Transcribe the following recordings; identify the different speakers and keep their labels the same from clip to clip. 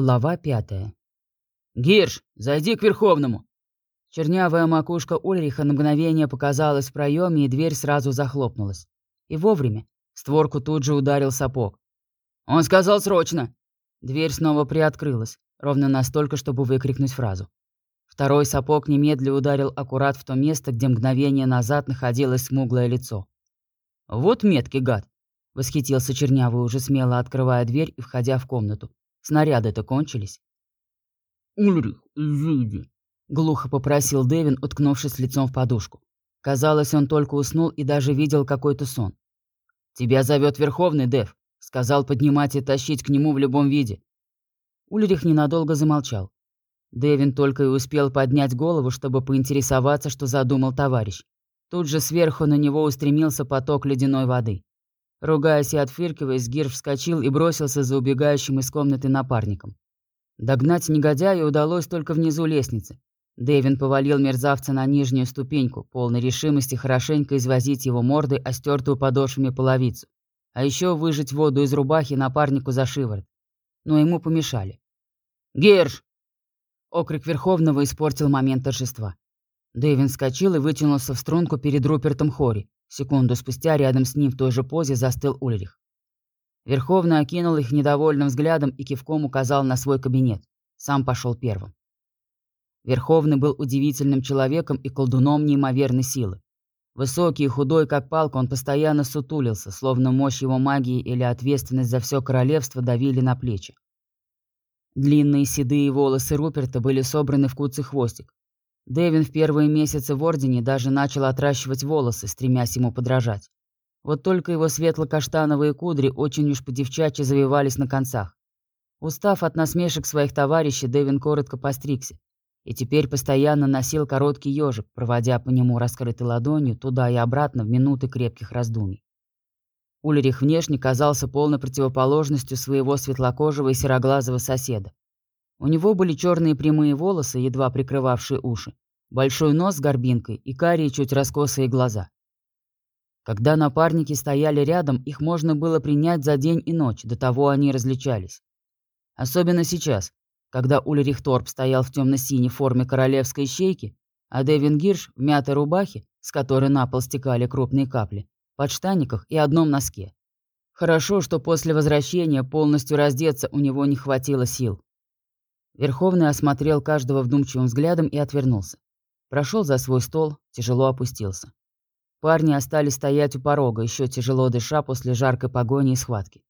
Speaker 1: Глава пятая.
Speaker 2: «Гирш, зайди к Верховному!»
Speaker 1: Чернявая макушка Ульриха на мгновение показалась в проеме, и дверь сразу захлопнулась. И вовремя. Створку тут же ударил сапог.
Speaker 2: «Он сказал срочно!»
Speaker 1: Дверь снова приоткрылась, ровно настолько, чтобы выкрикнуть фразу. Второй сапог немедля ударил аккурат в то место, где мгновение назад находилось смуглое лицо.
Speaker 2: «Вот меткий гад!»
Speaker 1: — восхитился Чернявый, уже смело открывая дверь и входя в комнату. Снаряды-то кончились.
Speaker 2: «Ульрих, изыди!»
Speaker 1: — глухо попросил Дэвин, уткнувшись лицом в подушку. Казалось, он только уснул и даже видел какой-то сон.
Speaker 2: «Тебя зовет Верховный, Дэв», — сказал поднимать и тащить к нему в любом виде.
Speaker 1: Ульрих ненадолго замолчал. Дэвин только и успел поднять голову, чтобы поинтересоваться, что задумал товарищ. Тут же сверху на него устремился поток ледяной воды. Ругаясь и отфыркиваясь, Гир вскочил и бросился за убегающим из комнаты напарником. Догнать негодяя удалось только внизу лестницы. Дэвин повалил мерзавца на нижнюю ступеньку, полной решимости хорошенько извозить его мордой о стертую подошвами половицу, а еще выжать воду из рубахи напарнику за шиворот. Но ему помешали.
Speaker 2: «Герш!»
Speaker 1: Окрик Верховного испортил момент торжества. Дэвин вскочил и вытянулся в струнку перед Рупертом Хори. Секунду спустя рядом с ним в той же позе застыл Ульрих. Верховный окинул их недовольным взглядом и кивком указал на свой кабинет. Сам пошел первым. Верховный был удивительным человеком и колдуном неимоверной силы. Высокий и худой, как палка, он постоянно сутулился, словно мощь его магии или ответственность за все королевство давили на плечи. Длинные седые волосы Руперта были собраны в куцый хвостик, Дэвин в первые месяцы в Ордене даже начал отращивать волосы, стремясь ему подражать. Вот только его светло-каштановые кудри очень уж по-девчачьи завивались на концах. Устав от насмешек своих товарищей, Дэвин коротко постригся. И теперь постоянно носил короткий ежик, проводя по нему раскрытой ладонью туда и обратно в минуты крепких раздумий. Ульрих внешне казался полной противоположностью своего светлокожего и сероглазого соседа. У него были черные прямые волосы, едва прикрывавшие уши, большой нос с горбинкой и карие чуть раскосые глаза. Когда напарники стояли рядом, их можно было принять за день и ночь, до того они различались. Особенно сейчас, когда Ульрих Торп стоял в темно-синей форме королевской щейки, а Дэвин Гирш в мятой рубахе, с которой на пол стекали крупные капли, подштаниках и одном носке. Хорошо, что после возвращения полностью раздеться у него не хватило сил. Верховный осмотрел каждого вдумчивым взглядом и отвернулся. Прошел за свой стол, тяжело опустился. Парни остались стоять у порога, еще тяжело дыша после жаркой погони и схватки.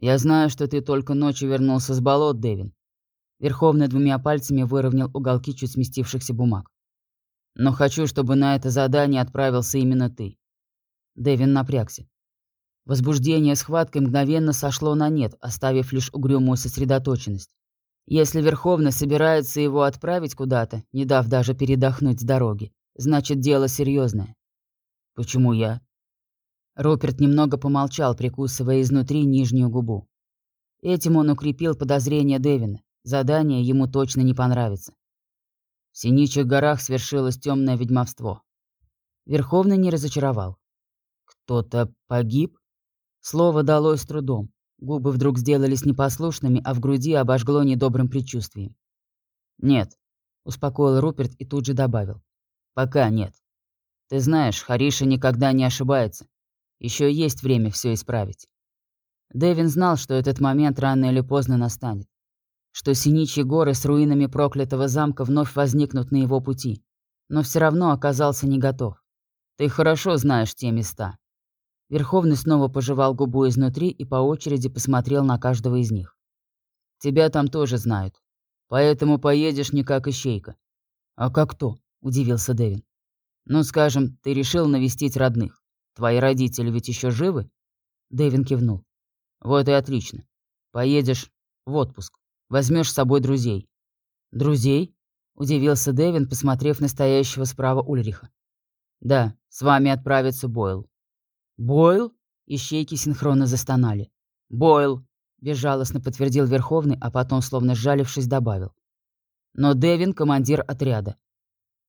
Speaker 1: «Я знаю, что ты только ночью вернулся с болот, Дэвин». Верховный двумя пальцами выровнял уголки чуть сместившихся бумаг. «Но хочу, чтобы на это задание отправился именно ты». Дэвин напрягся. Возбуждение схваткой мгновенно сошло на нет, оставив лишь угрюмую сосредоточенность. Если Верховный собирается его отправить куда-то, не дав даже передохнуть с дороги, значит, дело серьезное. Почему я? Руперт немного помолчал, прикусывая изнутри нижнюю губу. Этим он укрепил подозрение Дэвина. Задание ему точно не понравится. В Синичих горах свершилось темное ведьмовство. Верховный не разочаровал. Кто-то погиб? Слово далось трудом. Губы вдруг сделались непослушными, а в груди обожгло недобрым предчувствием. «Нет», — успокоил Руперт и тут же добавил. «Пока нет. Ты знаешь, Хариша никогда не ошибается. Еще есть время все исправить». Дэвин знал, что этот момент рано или поздно настанет. Что синичьи горы с руинами проклятого замка вновь возникнут на его пути. Но все равно оказался не готов. Ты хорошо знаешь те места. Верховный снова пожевал губу изнутри и по очереди посмотрел на каждого из них. «Тебя там тоже знают. Поэтому поедешь не как ищейка». «А как кто?» – удивился Дэвин. «Ну, скажем, ты решил навестить родных. Твои родители ведь еще живы?» Дэвин кивнул. «Вот и отлично. Поедешь в отпуск. Возьмешь с собой друзей». «Друзей?» – удивился Дэвин, посмотрев на стоящего справа Ульриха. «Да, с вами отправится Бойл. «Бойл?» – ищейки синхронно застонали. «Бойл!» – безжалостно подтвердил Верховный, а потом, словно сжалившись, добавил. «Но Дэвин – командир отряда.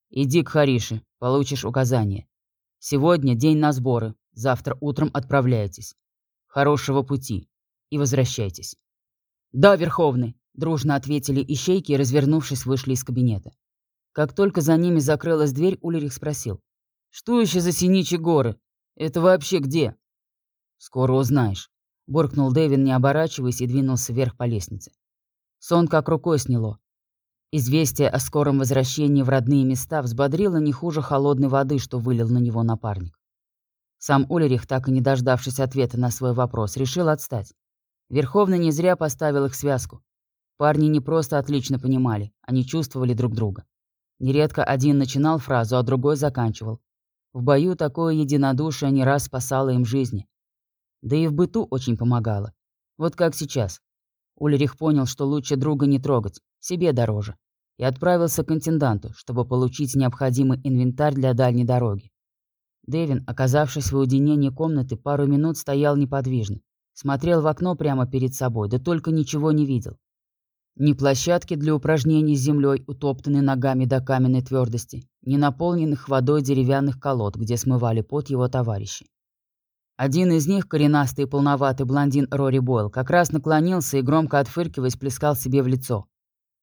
Speaker 1: Иди к Харише, получишь указание. Сегодня день на сборы, завтра утром отправляйтесь. Хорошего пути и возвращайтесь». «Да, Верховный!» Дружно ответили ищейки и, развернувшись, вышли из кабинета. Как только за ними закрылась дверь, Ульрих спросил. «Что еще за Синичьи горы? Это вообще где?» «Скоро узнаешь», — буркнул Дэвин, не оборачиваясь, и двинулся вверх по лестнице. Сон как рукой сняло. Известие о скором возвращении в родные места взбодрило не хуже холодной воды, что вылил на него напарник. Сам Ульрих, так и не дождавшись ответа на свой вопрос, решил отстать. Верховный не зря поставил их связку. Парни не просто отлично понимали, они чувствовали друг друга. Нередко один начинал фразу, а другой заканчивал. В бою такое единодушие не раз спасало им жизни. Да и в быту очень помогало. Вот как сейчас. Ульрих понял, что лучше друга не трогать, себе дороже, и отправился к интенданту, чтобы получить необходимый инвентарь для дальней дороги. Дэвин, оказавшись в уединении комнаты, пару минут стоял неподвижно, смотрел в окно прямо перед собой, да только ничего не видел. Ни площадки для упражнений с землей, утоптанной ногами до каменной твердости, ни наполненных водой деревянных колод, где смывали пот его товарищи. Один из них, коренастый и полноватый блондин Рори Бойл, как раз наклонился и, громко отфыркиваясь, плескал себе в лицо.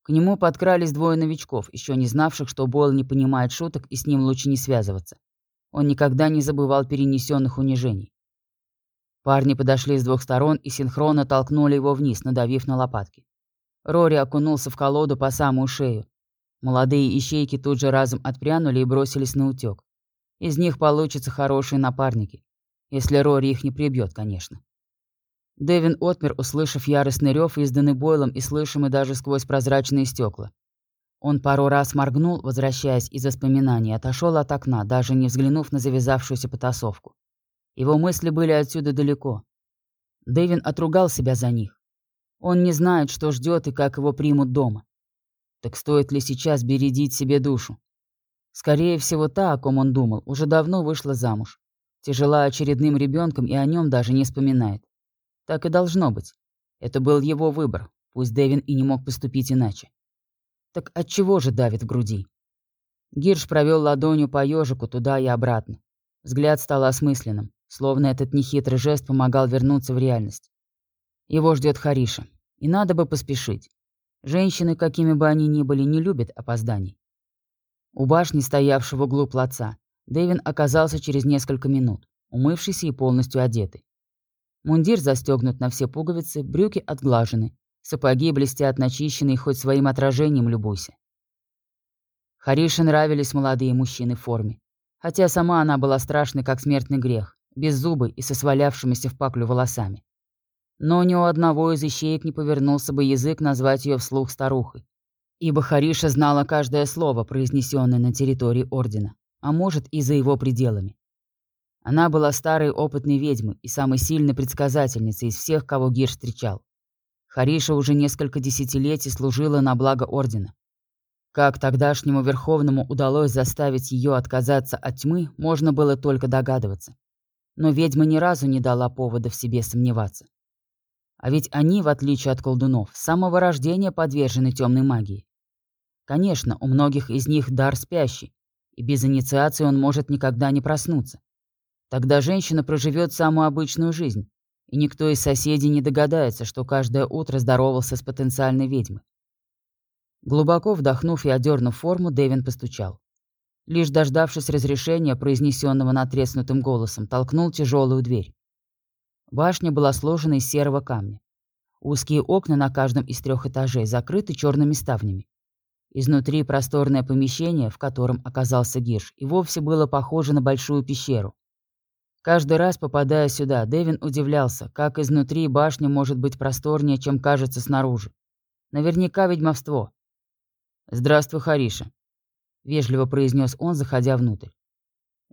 Speaker 1: К нему подкрались двое новичков, еще не знавших, что Бойл не понимает шуток и с ним лучше не связываться. Он никогда не забывал перенесенных унижений. Парни подошли с двух сторон и синхронно толкнули его вниз, надавив на лопатки. Рори окунулся в колоду по самую шею. Молодые ищейки тут же разом отпрянули и бросились на утёк. Из них получатся хорошие напарники. Если Рори их не прибьет, конечно. Дэвин отмер, услышав яростный рев, изданный Бойлом и слышимый даже сквозь прозрачные стекла. Он пару раз моргнул, возвращаясь из воспоминаний, отошел от окна, даже не взглянув на завязавшуюся потасовку. Его мысли были отсюда далеко. Дэвин отругал себя за них. Он не знает, что ждет и как его примут дома. Так стоит ли сейчас бередить себе душу? Скорее всего, та, о ком он думал, уже давно вышла замуж. Тяжела очередным ребенком и о нем даже не вспоминает. Так и должно быть. Это был его выбор, пусть Дэвин и не мог поступить иначе. Так от чего же давит в груди? Гирш провел ладонью по ежику туда и обратно. Взгляд стал осмысленным, словно этот нехитрый жест помогал вернуться в реальность. Его ждет Хариша. И надо бы поспешить. Женщины, какими бы они ни были, не любят опозданий. У башни, стоявшего в углу плаца, Дэвин оказался через несколько минут, умывшийся и полностью одетый. Мундир застегнут на все пуговицы, брюки отглажены, сапоги блестят начищенные, хоть своим отражением любуйся. Харише нравились молодые мужчины в форме, хотя сама она была страшной, как смертный грех, без зубы и со свалявшимися в паклю волосами. Но ни у одного из ищеек не повернулся бы язык назвать ее вслух старухой, ибо Хариша знала каждое слово, произнесенное на территории Ордена, а может и за его пределами. Она была старой опытной ведьмой и самой сильной предсказательницей из всех, кого Гир встречал. Хариша уже несколько десятилетий служила на благо Ордена. Как тогдашнему Верховному удалось заставить ее отказаться от тьмы, можно было только догадываться. Но ведьма ни разу не дала повода в себе сомневаться. А ведь они, в отличие от колдунов, с самого рождения подвержены темной магии. Конечно, у многих из них дар спящий, и без инициации он может никогда не проснуться. Тогда женщина проживет самую обычную жизнь, и никто из соседей не догадается, что каждое утро здоровался с потенциальной ведьмой. Глубоко вдохнув и одернув форму, Дэвин постучал. Лишь дождавшись разрешения, произнесенного натреснутым голосом, толкнул тяжелую дверь. Башня была сложена из серого камня. Узкие окна на каждом из трех этажей закрыты черными ставнями. Изнутри просторное помещение, в котором оказался Гирш, и вовсе было похоже на большую пещеру. Каждый раз, попадая сюда, Дэвин удивлялся, как изнутри башня может быть просторнее, чем кажется снаружи. Наверняка ведьмовство. «Здравствуй, Хариша», — вежливо произнес он, заходя внутрь.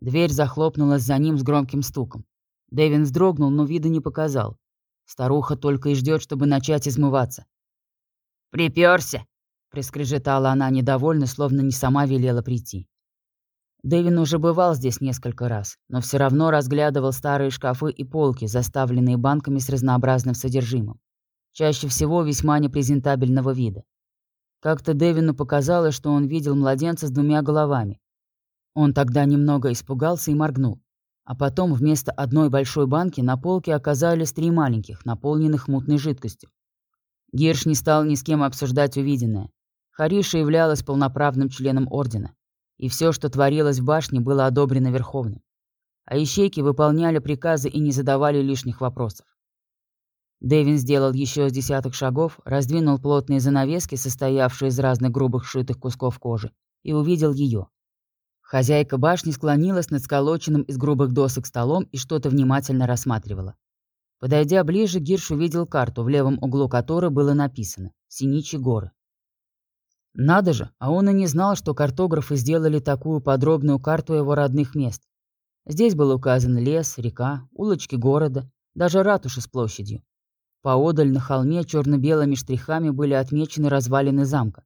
Speaker 1: Дверь захлопнулась за ним с громким стуком. Дэвин вздрогнул, но вида не показал. Старуха только и ждет, чтобы начать измываться. «Припёрся!» — прискрежетала она недовольно, словно не сама велела прийти. Дэвин уже бывал здесь несколько раз, но все равно разглядывал старые шкафы и полки, заставленные банками с разнообразным содержимым. Чаще всего весьма непрезентабельного вида. Как-то Дэвину показалось, что он видел младенца с двумя головами. Он тогда немного испугался и моргнул. А потом вместо одной большой банки на полке оказались три маленьких, наполненных мутной жидкостью. Гирш не стал ни с кем обсуждать увиденное. Хариша являлась полноправным членом Ордена, и все, что творилось в башне, было одобрено Верховным. А ищейки выполняли приказы и не задавали лишних вопросов. Дэвин сделал еще с десяток шагов, раздвинул плотные занавески, состоявшие из разных грубых шитых кусков кожи, и увидел ее. Хозяйка башни склонилась над сколоченным из грубых досок столом и что-то внимательно рассматривала. Подойдя ближе, Гирш увидел карту, в левом углу которой было написано «Синичьи горы». Надо же, а он и не знал, что картографы сделали такую подробную карту его родных мест. Здесь был указан лес, река, улочки города, даже ратуши с площадью. Поодаль на холме черно-белыми штрихами были отмечены развалины замка.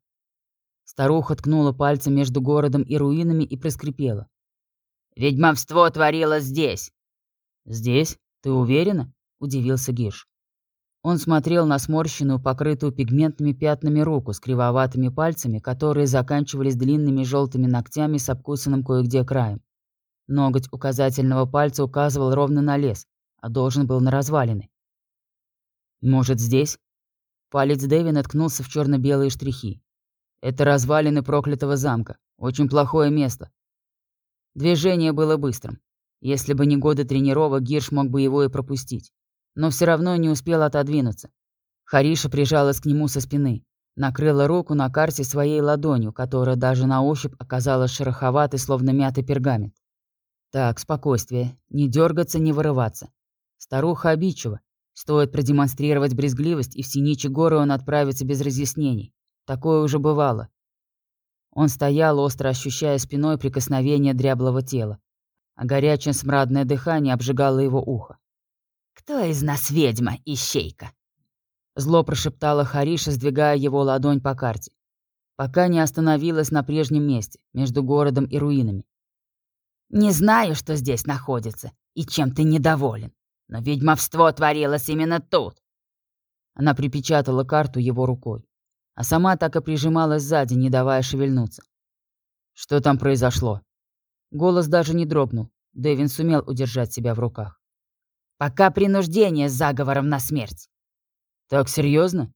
Speaker 1: Старуха ткнула пальцем между городом и руинами и проскрипела. «Ведьмовство творилось здесь!» «Здесь? Ты уверена?» — удивился Гирш. Он смотрел на сморщенную, покрытую пигментными пятнами руку с кривоватыми пальцами, которые заканчивались длинными желтыми ногтями с обкусанным кое-где краем. Ноготь указательного пальца указывал ровно на лес, а должен был на развалины. Может, здесь? Палец Дэви наткнулся в черно-белые штрихи. Это развалины проклятого замка. Очень плохое место. Движение было быстрым. Если бы не годы тренировок, Гирш мог бы его и пропустить. Но все равно не успел отодвинуться. Хариша прижалась к нему со спины, накрыла руку на карте своей ладонью, которая даже на ощупь оказалась шероховатой, словно мятый пергамент. Так, спокойствие. Не дергаться, не вырываться. Старуха обидчива. Стоит продемонстрировать брезгливость, и в Синичи горы он отправится без разъяснений. Такое уже бывало. Он стоял, остро ощущая спиной прикосновение дряблого тела, а горячее смрадное дыхание обжигало его ухо. «Кто из нас ведьма, ищейка?» Зло прошептала Хариша, сдвигая его ладонь по карте, пока не остановилась на прежнем месте, между городом и руинами. «Не знаю, что здесь находится, и чем ты недоволен. Но ведьмовство творилось именно тут. Она припечатала карту его рукой, а сама так и прижималась сзади, не давая шевельнуться. Что там произошло? Голос даже не дрогнул. Дэвин сумел удержать себя в руках. Пока принуждение с заговором на смерть. Так серьезно?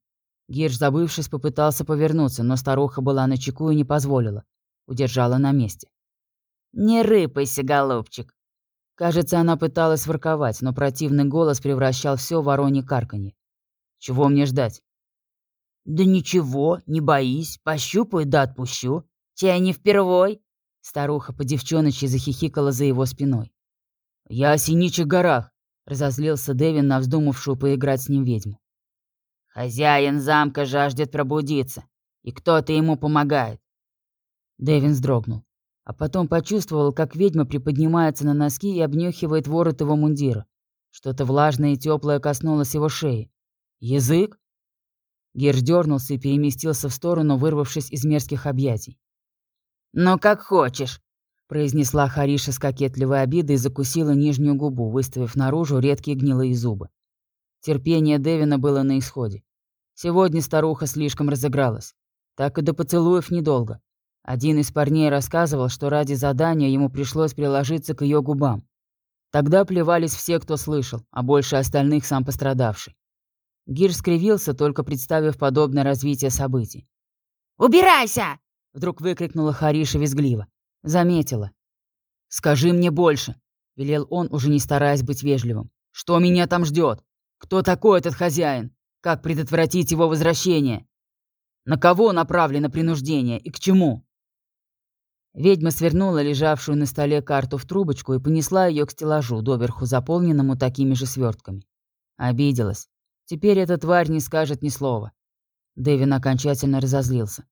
Speaker 1: Гирш, забывшись, попытался повернуться, но старуха была на чеку и не позволила. Удержала на месте. «Не рыпайся, голубчик. Кажется, она пыталась ворковать, но противный голос превращал все в воронье карканье. «Чего мне ждать?» «Да ничего, не боись, пощупаю да отпущу. Тебя не впервой!» Старуха по девчоночи захихикала за его спиной. «Я о Синичих горах!» — разозлился Дэвин на вздумавшую поиграть с ним ведьму. «Хозяин замка жаждет пробудиться, и кто-то ему помогает». Дэвин вздрогнул а потом почувствовал, как ведьма приподнимается на носки и обнюхивает ворот его мундира. Что-то влажное и теплое коснулось его шеи. «Язык?» Герш дернулся и переместился в сторону, вырвавшись из мерзких объятий. «Ну, как хочешь», — произнесла Хариша с кокетливой обидой и закусила нижнюю губу, выставив наружу редкие гнилые зубы. Терпение Дэвина было на исходе. Сегодня старуха слишком разыгралась. Так и до поцелуев недолго. Один из парней рассказывал, что ради задания ему пришлось приложиться к ее губам. Тогда плевались все, кто слышал, а больше остальных сам пострадавший. Гир скривился, только представив подобное развитие событий. «Убирайся!» — вдруг выкрикнула Хариша визгливо. Заметила. «Скажи мне больше!» — велел он, уже не стараясь быть вежливым. «Что меня там ждет? Кто такой этот хозяин? Как предотвратить его возвращение? На кого направлено принуждение и к чему?» Ведьма свернула лежавшую на столе карту в трубочку и понесла ее к стеллажу, доверху заполненному такими же свертками. Обиделась. Теперь эта тварь не скажет ни слова. Дэвин окончательно разозлился.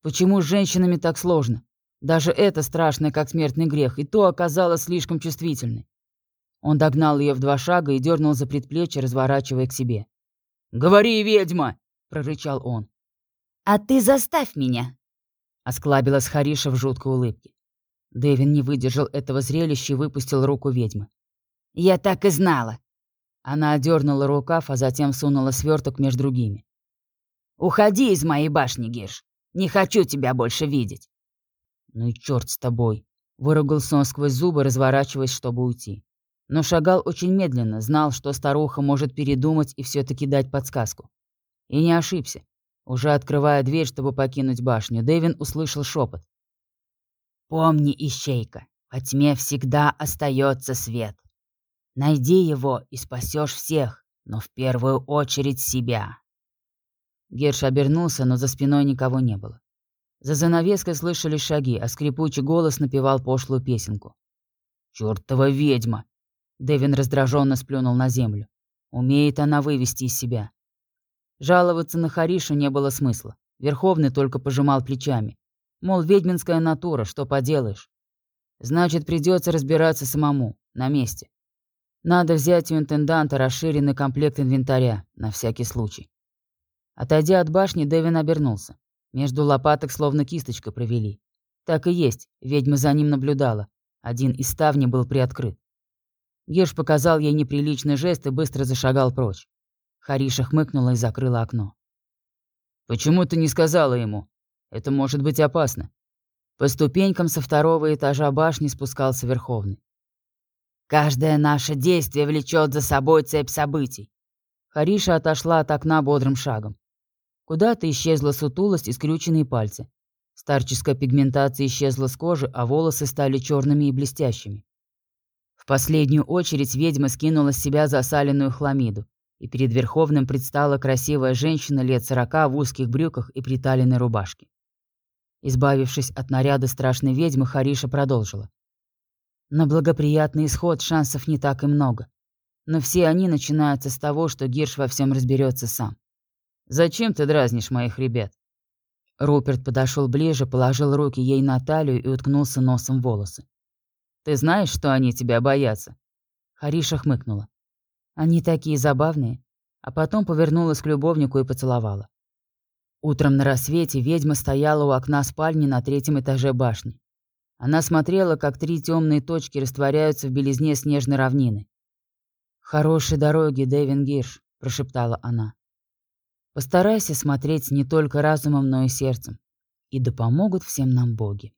Speaker 1: Почему с женщинами так сложно? Даже это страшное, как смертный грех, и то оказалось слишком чувствительной. Он догнал ее в два шага и дернул за предплечье, разворачивая к себе. «Говори, ведьма!» — прорычал он. «А ты заставь меня!» Осклабилась Хариша в жуткой улыбке. Дэвин не выдержал этого зрелища и выпустил руку ведьмы. «Я так и знала!» Она одернула рукав, а затем сунула сверток между другими. «Уходи из моей башни, Гирш! Не хочу тебя больше видеть!» «Ну и черт с тобой!» — выругался он сквозь зубы, разворачиваясь, чтобы уйти. Но шагал очень медленно, знал, что старуха может передумать и все таки дать подсказку. И не ошибся. Уже открывая дверь, чтобы покинуть башню, Дэвин услышал шепот. «Помни, ищейка, во тьме всегда остается свет. Найди его и спасешь всех, но в первую очередь себя». Герш обернулся, но за спиной никого не было. За занавеской слышались шаги, а скрипучий голос напевал пошлую песенку. «Чёртова ведьма!» Дэвин раздраженно сплюнул на землю. «Умеет она вывести из себя». Жаловаться на Харишу не было смысла. Верховный только пожимал плечами. Мол, ведьминская натура, что поделаешь. Значит, придется разбираться самому, на месте. Надо взять у интенданта расширенный комплект инвентаря, на всякий случай. Отойдя от башни, Дэвин обернулся. Между лопаток словно кисточка провели. Так и есть, ведьма за ним наблюдала. Один из ставней был приоткрыт. Геш показал ей неприличный жест и быстро зашагал прочь. Хариша хмыкнула и закрыла окно. «Почему ты не сказала ему? Это может быть опасно». По ступенькам со второго этажа башни спускался Верховный. «Каждое наше действие влечет за собой цепь событий». Хариша отошла от окна бодрым шагом. Куда-то исчезла сутулость и скрюченные пальцы. Старческая пигментация исчезла с кожи, а волосы стали черными и блестящими. В последнюю очередь ведьма скинула с себя засаленную хламиду и перед Верховным предстала красивая женщина лет сорока в узких брюках и приталенной рубашке. Избавившись от наряда страшной ведьмы, Хариша продолжила. На благоприятный исход шансов не так и много. Но все они начинаются с того, что Гирш во всем разберется сам. «Зачем ты дразнишь моих ребят?» Руперт подошел ближе, положил руки ей на талию и уткнулся носом в волосы. «Ты знаешь, что они тебя боятся?» Хариша хмыкнула. Они такие забавные. А потом повернулась к любовнику и поцеловала. Утром на рассвете ведьма стояла у окна спальни на третьем этаже башни. Она смотрела, как три темные точки растворяются в белизне снежной равнины. «Хорошей дороги, Дэвин Гирш», — прошептала она. «Постарайся смотреть не только разумом, но и сердцем. И да помогут всем нам боги».